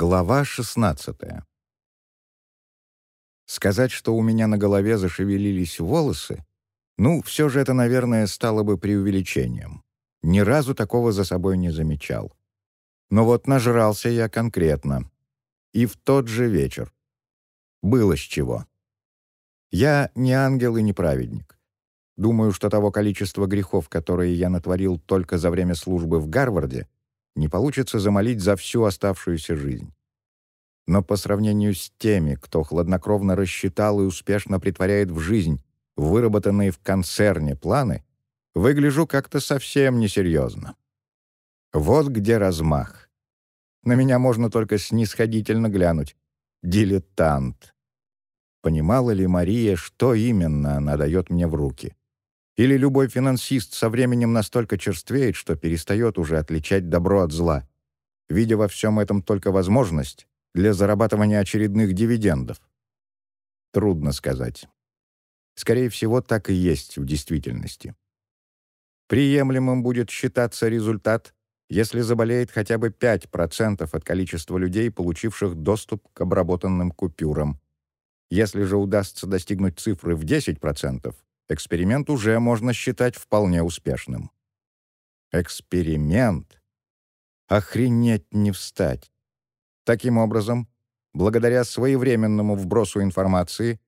Глава 16 Сказать, что у меня на голове зашевелились волосы, ну, все же это, наверное, стало бы преувеличением. Ни разу такого за собой не замечал. Но вот нажрался я конкретно. И в тот же вечер. Было с чего. Я не ангел и не праведник. Думаю, что того количества грехов, которые я натворил только за время службы в Гарварде, не получится замолить за всю оставшуюся жизнь. Но по сравнению с теми, кто хладнокровно рассчитал и успешно притворяет в жизнь выработанные в концерне планы, выгляжу как-то совсем несерьезно. Вот где размах. На меня можно только снисходительно глянуть. Дилетант. Понимала ли Мария, что именно она дает мне в руки? Или любой финансист со временем настолько черствеет, что перестает уже отличать добро от зла, видя во всем этом только возможность для зарабатывания очередных дивидендов? Трудно сказать. Скорее всего, так и есть в действительности. Приемлемым будет считаться результат, если заболеет хотя бы 5% от количества людей, получивших доступ к обработанным купюрам. Если же удастся достигнуть цифры в 10%, эксперимент уже можно считать вполне успешным. Эксперимент? Охренеть не встать. Таким образом, благодаря своевременному вбросу информации,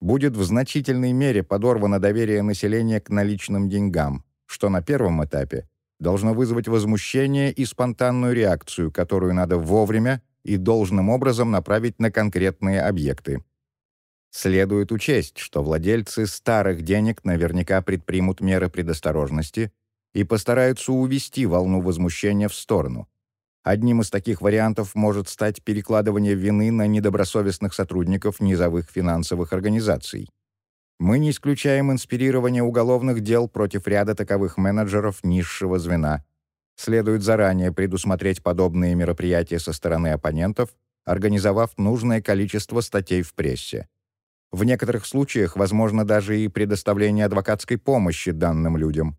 будет в значительной мере подорвано доверие населения к наличным деньгам, что на первом этапе должно вызвать возмущение и спонтанную реакцию, которую надо вовремя и должным образом направить на конкретные объекты. Следует учесть, что владельцы старых денег наверняка предпримут меры предосторожности и постараются увести волну возмущения в сторону. Одним из таких вариантов может стать перекладывание вины на недобросовестных сотрудников низовых финансовых организаций. Мы не исключаем инспирирование уголовных дел против ряда таковых менеджеров низшего звена. Следует заранее предусмотреть подобные мероприятия со стороны оппонентов, организовав нужное количество статей в прессе. В некоторых случаях возможно даже и предоставление адвокатской помощи данным людям.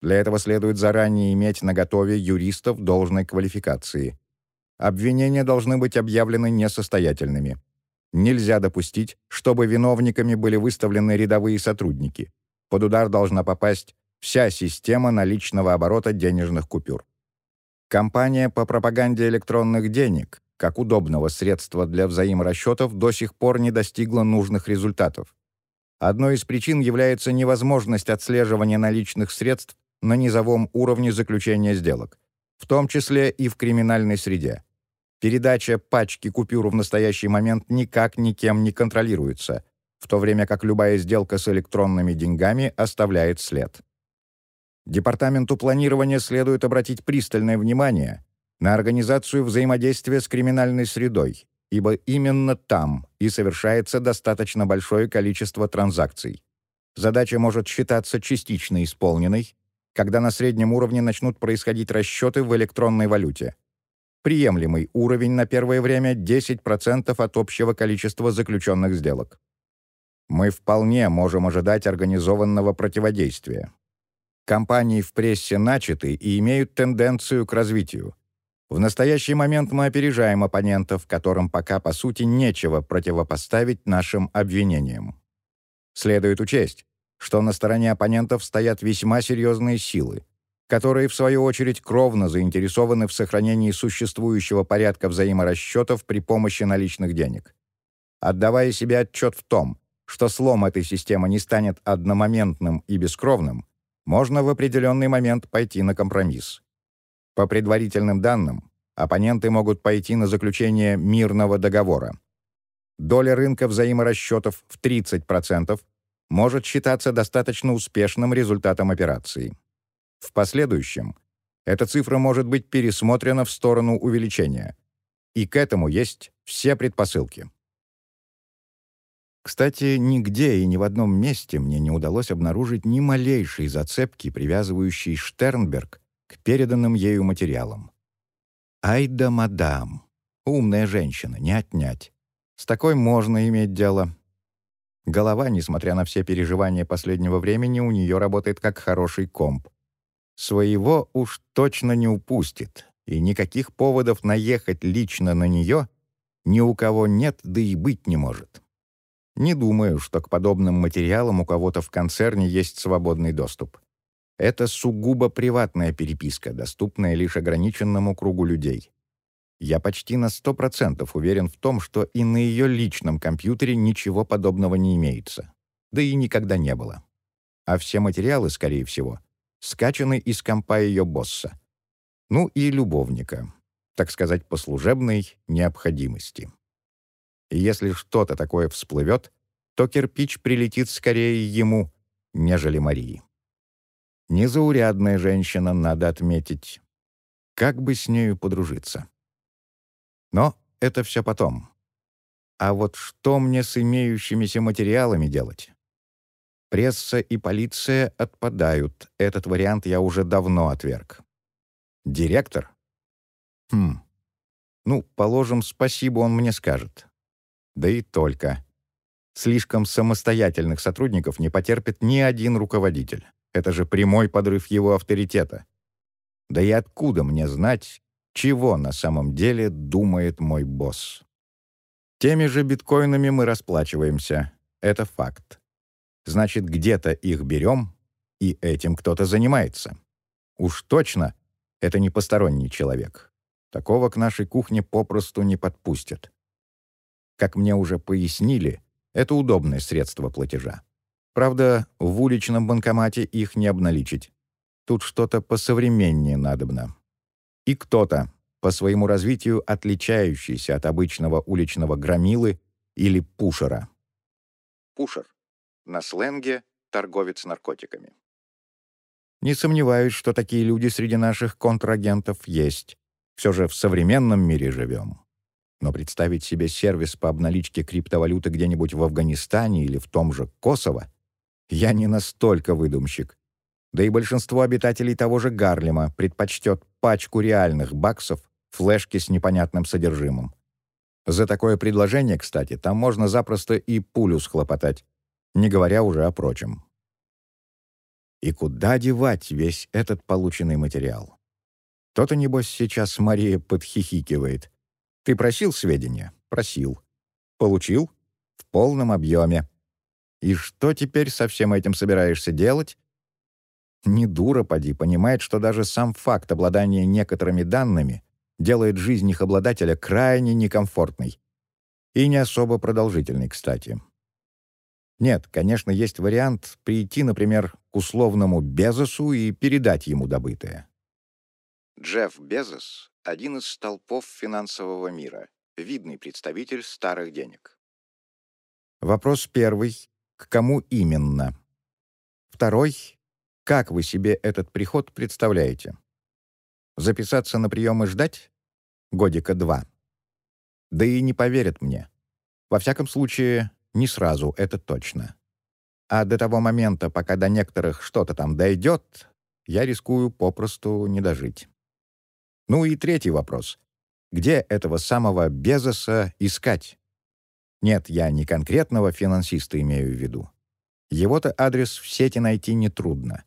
Для этого следует заранее иметь наготове юристов должной квалификации. Обвинения должны быть объявлены несостоятельными. Нельзя допустить, чтобы виновниками были выставлены рядовые сотрудники. Под удар должна попасть вся система наличного оборота денежных купюр. Компания по пропаганде электронных денег как удобного средства для взаиморасчетов до сих пор не достигла нужных результатов. Одной из причин является невозможность отслеживания наличных средств на низовом уровне заключения сделок, в том числе и в криминальной среде. Передача пачки купюр в настоящий момент никак никем не контролируется, в то время как любая сделка с электронными деньгами оставляет след. Департаменту планирования следует обратить пристальное внимание на организацию взаимодействия с криминальной средой, ибо именно там и совершается достаточно большое количество транзакций. Задача может считаться частично исполненной, когда на среднем уровне начнут происходить расчеты в электронной валюте. Приемлемый уровень на первое время 10% от общего количества заключенных сделок. Мы вполне можем ожидать организованного противодействия. Компании в прессе начаты и имеют тенденцию к развитию. В настоящий момент мы опережаем оппонентов, которым пока, по сути, нечего противопоставить нашим обвинениям. Следует учесть, что на стороне оппонентов стоят весьма серьезные силы, которые, в свою очередь, кровно заинтересованы в сохранении существующего порядка взаиморасчетов при помощи наличных денег. Отдавая себе отчет в том, что слом этой системы не станет одномоментным и бескровным, можно в определенный момент пойти на компромисс. По предварительным данным, оппоненты могут пойти на заключение мирного договора. Доля рынка взаиморасчетов в 30% может считаться достаточно успешным результатом операции. В последующем эта цифра может быть пересмотрена в сторону увеличения. И к этому есть все предпосылки. Кстати, нигде и ни в одном месте мне не удалось обнаружить ни малейшей зацепки, привязывающей Штернберг к переданным ею материалам. «Ай да мадам! Умная женщина, не отнять. С такой можно иметь дело». Голова, несмотря на все переживания последнего времени, у нее работает как хороший комп. Своего уж точно не упустит, и никаких поводов наехать лично на нее ни у кого нет, да и быть не может. Не думаю, что к подобным материалам у кого-то в концерне есть свободный доступ. Это сугубо приватная переписка, доступная лишь ограниченному кругу людей. Я почти на 100% уверен в том, что и на ее личном компьютере ничего подобного не имеется. Да и никогда не было. А все материалы, скорее всего, скачаны из компа ее босса. Ну и любовника, так сказать, по служебной необходимости. И если что-то такое всплывет, то кирпич прилетит скорее ему, нежели Марии. Незаурядная женщина, надо отметить. Как бы с нею подружиться? Но это все потом. А вот что мне с имеющимися материалами делать? Пресса и полиция отпадают. Этот вариант я уже давно отверг. Директор? Хм. Ну, положим, спасибо он мне скажет. Да и только. Слишком самостоятельных сотрудников не потерпит ни один руководитель. Это же прямой подрыв его авторитета. Да и откуда мне знать, чего на самом деле думает мой босс? Теми же биткоинами мы расплачиваемся. Это факт. Значит, где-то их берем, и этим кто-то занимается. Уж точно это не посторонний человек. Такого к нашей кухне попросту не подпустят. Как мне уже пояснили, это удобное средство платежа. Правда, в уличном банкомате их не обналичить. Тут что-то посовременнее надобно. И кто-то, по своему развитию отличающийся от обычного уличного громилы или пушера. Пушер. На сленге торговец наркотиками. Не сомневаюсь, что такие люди среди наших контрагентов есть. Все же в современном мире живем. Но представить себе сервис по обналичке криптовалюты где-нибудь в Афганистане или в том же Косово я не настолько выдумщик. Да и большинство обитателей того же Гарлема предпочтет пачку реальных баксов флешки с непонятным содержимым. За такое предложение, кстати, там можно запросто и пулю схлопотать, не говоря уже о прочем. И куда девать весь этот полученный материал? То-то, небось, сейчас Мария подхихикивает. Ты просил сведения? Просил. Получил? В полном объеме. И что теперь со всем этим собираешься делать? Не дура, поди, понимает, что даже сам факт обладания некоторыми данными делает жизнь их обладателя крайне некомфортной. И не особо продолжительной, кстати. Нет, конечно, есть вариант прийти, например, к условному Безосу и передать ему добытое. Джефф Безос — один из столпов финансового мира, видный представитель старых денег. Вопрос первый к кому именно. Второй — как вы себе этот приход представляете? Записаться на прием и ждать? Годика два. Да и не поверят мне. Во всяком случае, не сразу, это точно. А до того момента, пока до некоторых что-то там дойдет, я рискую попросту не дожить. Ну и третий вопрос. Где этого самого Безоса искать? Нет, я не конкретного финансиста имею в виду. Его-то адрес в сети найти нетрудно.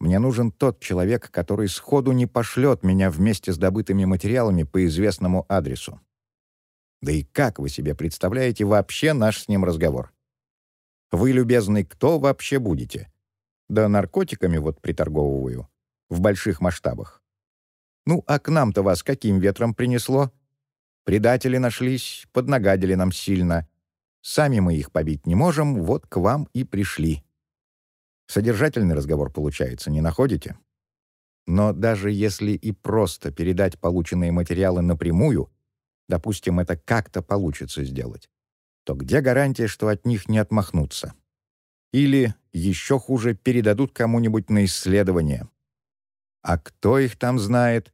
Мне нужен тот человек, который сходу не пошлет меня вместе с добытыми материалами по известному адресу. Да и как вы себе представляете вообще наш с ним разговор? Вы, любезный, кто вообще будете? Да наркотиками вот приторговываю. В больших масштабах. Ну, а к нам-то вас каким ветром принесло? Предатели нашлись, поднагадили нам сильно. Сами мы их побить не можем, вот к вам и пришли. Содержательный разговор получается, не находите? Но даже если и просто передать полученные материалы напрямую, допустим, это как-то получится сделать, то где гарантия, что от них не отмахнутся? Или, еще хуже, передадут кому-нибудь на исследование? А кто их там знает,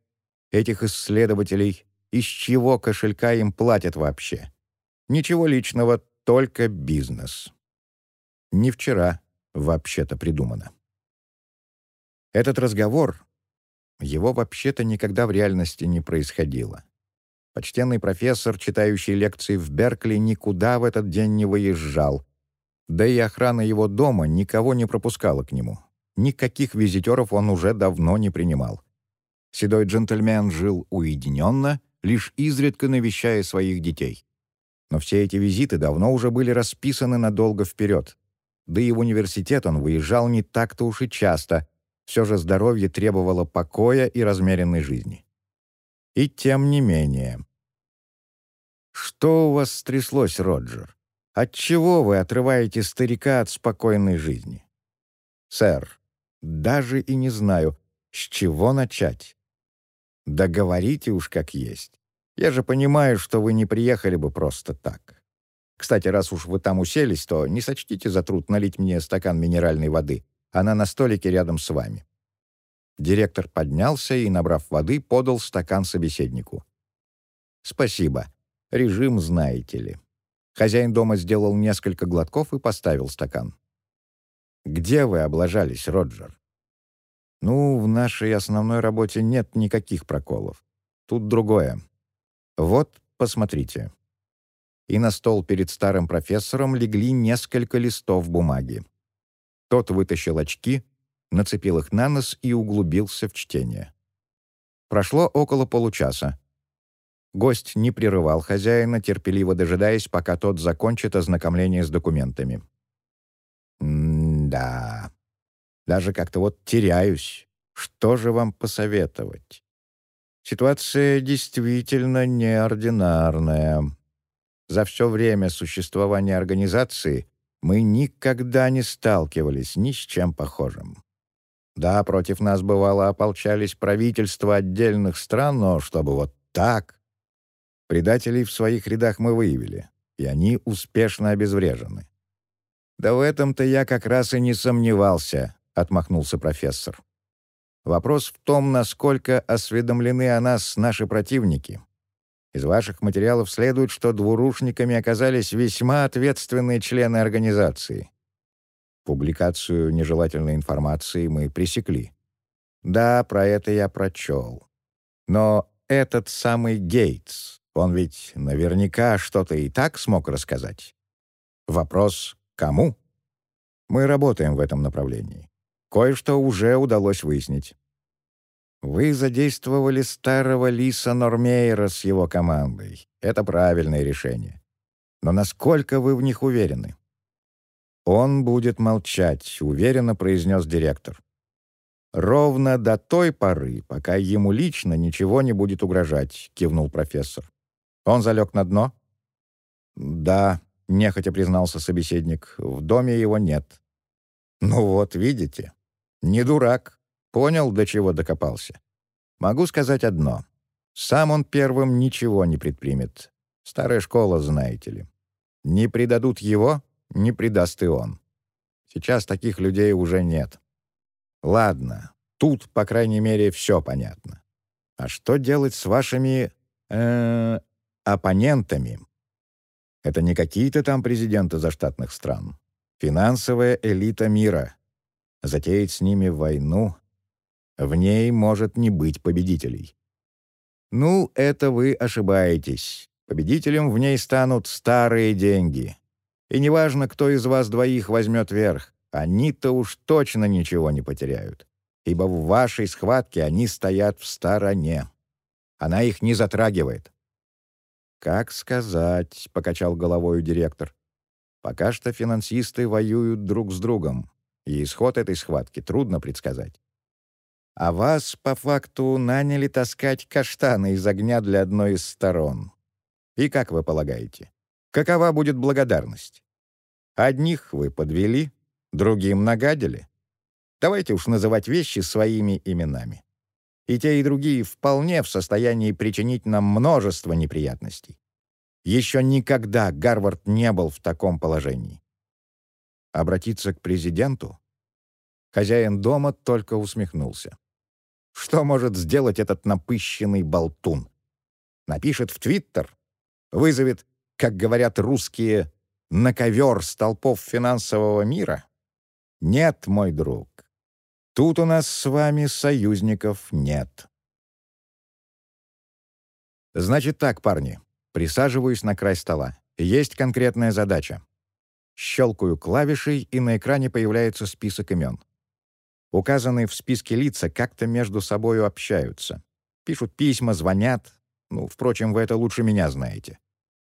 этих исследователей, из чего кошелька им платят вообще. Ничего личного, только бизнес. Не вчера вообще-то придумано. Этот разговор, его вообще-то никогда в реальности не происходило. Почтенный профессор, читающий лекции в Беркли, никуда в этот день не выезжал. Да и охрана его дома никого не пропускала к нему. Никаких визитеров он уже давно не принимал. Седой джентльмен жил уединенно, лишь изредка навещая своих детей. Но все эти визиты давно уже были расписаны надолго вперед. Да и в университет он выезжал не так-то уж и часто. Все же здоровье требовало покоя и размеренной жизни. И тем не менее. «Что у вас стряслось, Роджер? Отчего вы отрываете старика от спокойной жизни?» «Сэр, даже и не знаю, с чего начать. Да говорите уж как есть. Я же понимаю, что вы не приехали бы просто так. Кстати, раз уж вы там уселись, то не сочтите за труд налить мне стакан минеральной воды. Она на столике рядом с вами». Директор поднялся и, набрав воды, подал стакан собеседнику. «Спасибо. Режим знаете ли». Хозяин дома сделал несколько глотков и поставил стакан. «Где вы облажались, Роджер?» «Ну, в нашей основной работе нет никаких проколов. Тут другое. Вот, посмотрите». И на стол перед старым профессором легли несколько листов бумаги. Тот вытащил очки, нацепил их на нос и углубился в чтение. Прошло около получаса. Гость не прерывал хозяина, терпеливо дожидаясь, пока тот закончит ознакомление с документами. «М-да. Даже как-то вот теряюсь. Что же вам посоветовать? Ситуация действительно неординарная. За все время существования организации мы никогда не сталкивались ни с чем похожим. Да, против нас бывало ополчались правительства отдельных стран, но чтобы вот так... Предателей в своих рядах мы выявили, и они успешно обезврежены. «Да в этом-то я как раз и не сомневался», — отмахнулся профессор. «Вопрос в том, насколько осведомлены о нас наши противники. Из ваших материалов следует, что двурушниками оказались весьма ответственные члены организации. Публикацию нежелательной информации мы пресекли. Да, про это я прочел. Но этот самый Гейтс, он ведь наверняка что-то и так смог рассказать. Вопрос «Кому?» Мы работаем в этом направлении. Кое-что уже удалось выяснить. Вы задействовали старого Лиса Нормейера с его командой. Это правильное решение. Но насколько вы в них уверены? «Он будет молчать», — уверенно произнес директор. «Ровно до той поры, пока ему лично ничего не будет угрожать», — кивнул профессор. «Он залег на дно?» «Да», — нехотя признался собеседник, — «в доме его нет». «Ну вот, видите, не дурак, понял, до чего докопался. Могу сказать одно. Сам он первым ничего не предпримет. Старая школа, знаете ли. Не предадут его, не предаст и он. Сейчас таких людей уже нет. Ладно, тут, по крайней мере, все понятно. А что делать с вашими... Э, оппонентами? Это не какие-то там президенты заштатных стран. Финансовая элита мира. Затеять с ними войну... В ней может не быть победителей. Ну, это вы ошибаетесь. Победителем в ней станут старые деньги, и неважно, кто из вас двоих возьмет верх, они-то уж точно ничего не потеряют, ибо в вашей схватке они стоят в стороне. Она их не затрагивает. «Как сказать?» — покачал головой директор. «Пока что финансисты воюют друг с другом, и исход этой схватки трудно предсказать. А вас, по факту, наняли таскать каштаны из огня для одной из сторон. И как вы полагаете, Какова будет благодарность? Одних вы подвели, другим нагадили. Давайте уж называть вещи своими именами. И те, и другие вполне в состоянии причинить нам множество неприятностей. Еще никогда Гарвард не был в таком положении. Обратиться к президенту? Хозяин дома только усмехнулся. Что может сделать этот напыщенный болтун? Напишет в Твиттер, вызовет как говорят русские, на ковер столпов финансового мира? Нет, мой друг. Тут у нас с вами союзников нет. Значит так, парни. Присаживаюсь на край стола. Есть конкретная задача. Щелкаю клавишей, и на экране появляется список имен. Указанные в списке лица как-то между собою общаются. Пишут письма, звонят. Ну, впрочем, вы это лучше меня знаете.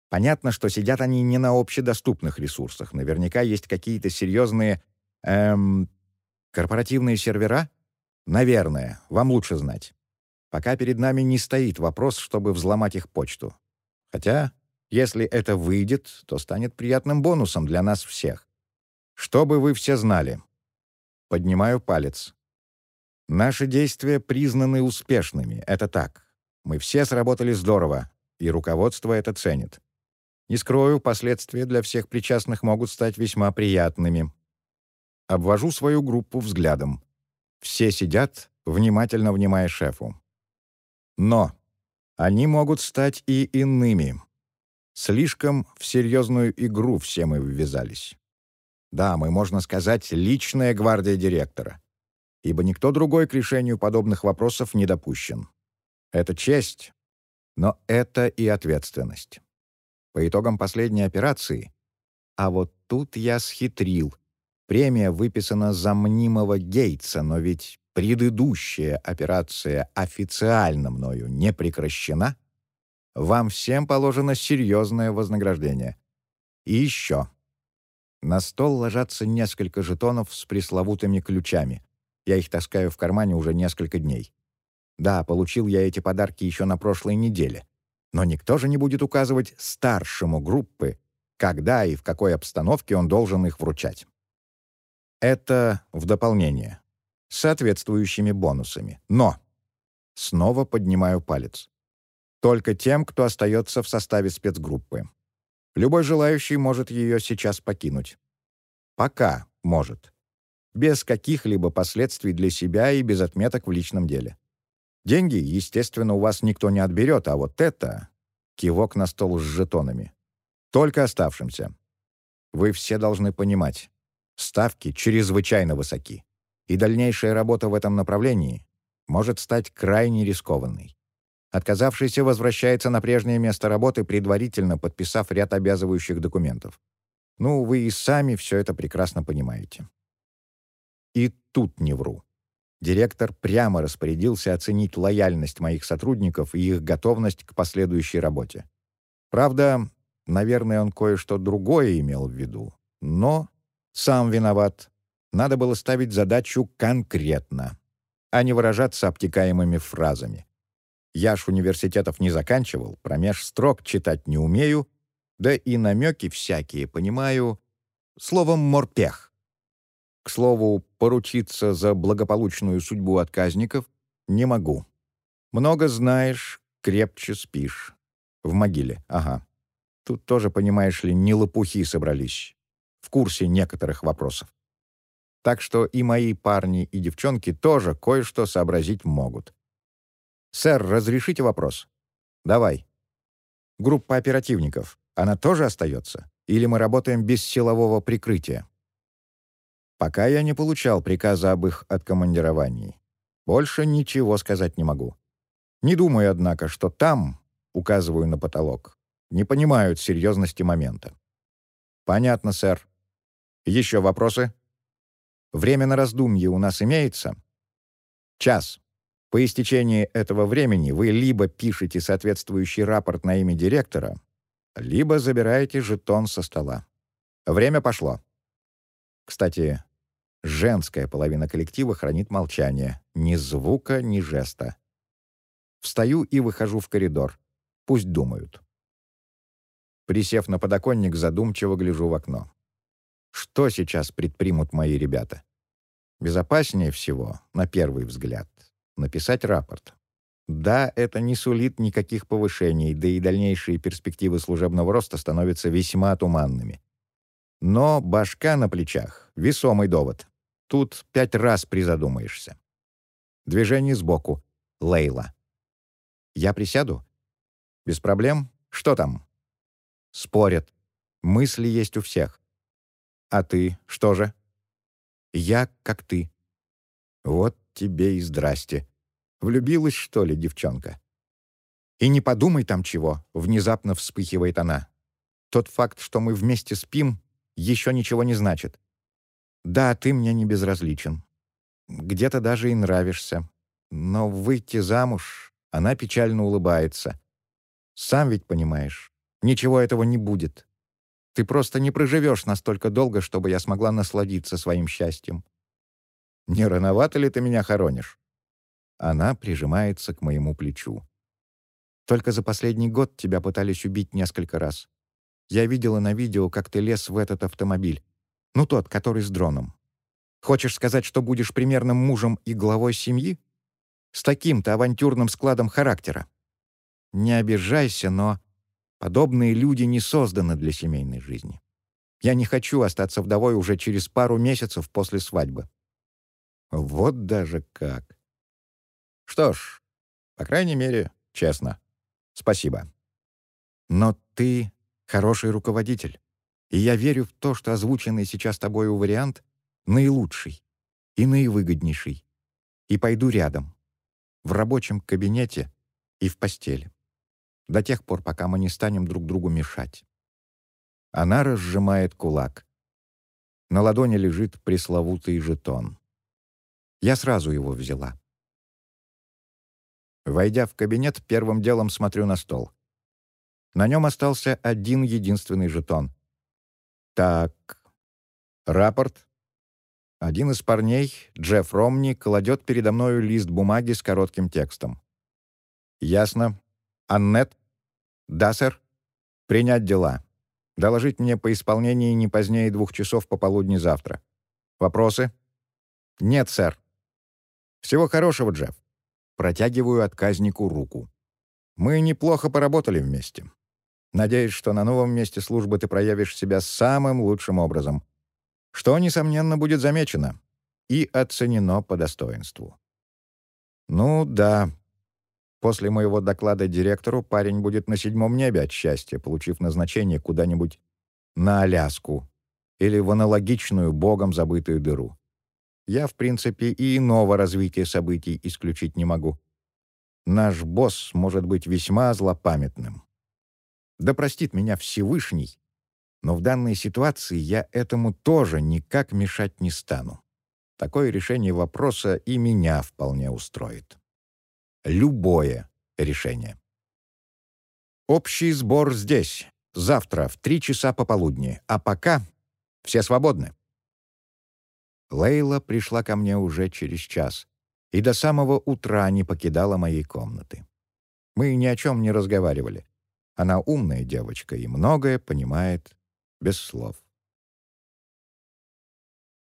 Понятно, что сидят они не на общедоступных ресурсах. Наверняка есть какие-то серьезные... Эм, корпоративные сервера? Наверное, вам лучше знать. Пока перед нами не стоит вопрос, чтобы взломать их почту. Хотя, если это выйдет, то станет приятным бонусом для нас всех. Чтобы вы все знали. Поднимаю палец. Наши действия признаны успешными, это так. Мы все сработали здорово, и руководство это ценит. Не скрою, последствия для всех причастных могут стать весьма приятными. Обвожу свою группу взглядом. Все сидят, внимательно внимая шефу. Но они могут стать и иными. Слишком в серьезную игру все мы ввязались. Да, мы, можно сказать, личная гвардия директора, ибо никто другой к решению подобных вопросов не допущен. Это честь, но это и ответственность. По итогам последней операции, а вот тут я схитрил. Премия выписана за мнимого Гейтса, но ведь предыдущая операция официально мною не прекращена. Вам всем положено серьезное вознаграждение. И еще. На стол ложатся несколько жетонов с пресловутыми ключами. Я их таскаю в кармане уже несколько дней. Да, получил я эти подарки еще на прошлой неделе. Но никто же не будет указывать старшему группы, когда и в какой обстановке он должен их вручать. Это в дополнение. С соответствующими бонусами. Но! Снова поднимаю палец. Только тем, кто остается в составе спецгруппы. Любой желающий может ее сейчас покинуть. Пока может. Без каких-либо последствий для себя и без отметок в личном деле. Деньги, естественно, у вас никто не отберет, а вот это — кивок на стол с жетонами. Только оставшимся. Вы все должны понимать, ставки чрезвычайно высоки, и дальнейшая работа в этом направлении может стать крайне рискованной. Отказавшийся возвращается на прежнее место работы, предварительно подписав ряд обязывающих документов. Ну, вы и сами все это прекрасно понимаете. И тут не вру. Директор прямо распорядился оценить лояльность моих сотрудников и их готовность к последующей работе. Правда, наверное, он кое-что другое имел в виду. Но сам виноват. Надо было ставить задачу конкретно, а не выражаться обтекаемыми фразами. Я ж университетов не заканчивал, промеж строк читать не умею, да и намеки всякие понимаю. Словом, морпех. К слову, поручиться за благополучную судьбу отказников не могу. Много знаешь, крепче спишь. В могиле, ага. Тут тоже, понимаешь ли, не лопухи собрались. В курсе некоторых вопросов. Так что и мои парни, и девчонки тоже кое-что сообразить могут. «Сэр, разрешите вопрос?» «Давай». «Группа оперативников, она тоже остается? Или мы работаем без силового прикрытия?» Пока я не получал приказа об их откомандировании. Больше ничего сказать не могу. Не думаю, однако, что там, указываю на потолок, не понимают серьезности момента. «Понятно, сэр. Еще вопросы?» «Время на раздумье у нас имеется?» «Час. По истечении этого времени вы либо пишете соответствующий рапорт на имя директора, либо забираете жетон со стола. Время пошло. Кстати, женская половина коллектива хранит молчание. Ни звука, ни жеста. Встаю и выхожу в коридор. Пусть думают. Присев на подоконник, задумчиво гляжу в окно. Что сейчас предпримут мои ребята? Безопаснее всего, на первый взгляд, написать рапорт. Да, это не сулит никаких повышений, да и дальнейшие перспективы служебного роста становятся весьма туманными. Но башка на плечах — весомый довод. Тут пять раз призадумаешься. Движение сбоку. Лейла. Я присяду? Без проблем? Что там? Спорят. Мысли есть у всех. А ты что же? Я как ты. Вот тебе и здрасте. Влюбилась, что ли, девчонка? И не подумай там чего, внезапно вспыхивает она. Тот факт, что мы вместе спим, еще ничего не значит. Да, ты мне не безразличен. где-то даже и нравишься. Но выйти замуж...» Она печально улыбается. «Сам ведь понимаешь, ничего этого не будет. Ты просто не проживешь настолько долго, чтобы я смогла насладиться своим счастьем. Не рановато ли ты меня хоронишь?» Она прижимается к моему плечу. «Только за последний год тебя пытались убить несколько раз. Я видела на видео, как ты лез в этот автомобиль. Ну, тот, который с дроном. Хочешь сказать, что будешь примерным мужем и главой семьи? С таким-то авантюрным складом характера? Не обижайся, но подобные люди не созданы для семейной жизни. Я не хочу остаться вдовой уже через пару месяцев после свадьбы. Вот даже как. Что ж, по крайней мере, честно. Спасибо. Но ты хороший руководитель. И я верю в то, что озвученный сейчас тобою вариант наилучший и наивыгоднейший. И пойду рядом, в рабочем кабинете и в постели. До тех пор, пока мы не станем друг другу мешать. Она разжимает кулак. На ладони лежит пресловутый жетон. Я сразу его взяла. Войдя в кабинет, первым делом смотрю на стол. На нем остался один единственный жетон. Так, рапорт. Один из парней, Джефф Ромни, кладет передо мною лист бумаги с коротким текстом. «Ясно. Аннет?» «Да, сэр. Принять дела. Доложить мне по исполнении не позднее двух часов пополудни завтра. Вопросы?» «Нет, сэр. «Всего хорошего, Джефф». Протягиваю отказнику руку. «Мы неплохо поработали вместе. Надеюсь, что на новом месте службы ты проявишь себя самым лучшим образом, что, несомненно, будет замечено и оценено по достоинству». «Ну да», После моего доклада директору парень будет на седьмом небе от счастья, получив назначение куда-нибудь на Аляску или в аналогичную богом забытую дыру я, в принципе, и иного развития событий исключить не могу. Наш босс может быть весьма злопамятным. Да простит меня Всевышний, но в данной ситуации я этому тоже никак мешать не стану. Такое решение вопроса и меня вполне устроит. Любое решение. Общий сбор здесь, завтра в три часа пополудни, а пока все свободны. Лейла пришла ко мне уже через час и до самого утра не покидала моей комнаты. Мы ни о чем не разговаривали. Она умная девочка и многое понимает без слов.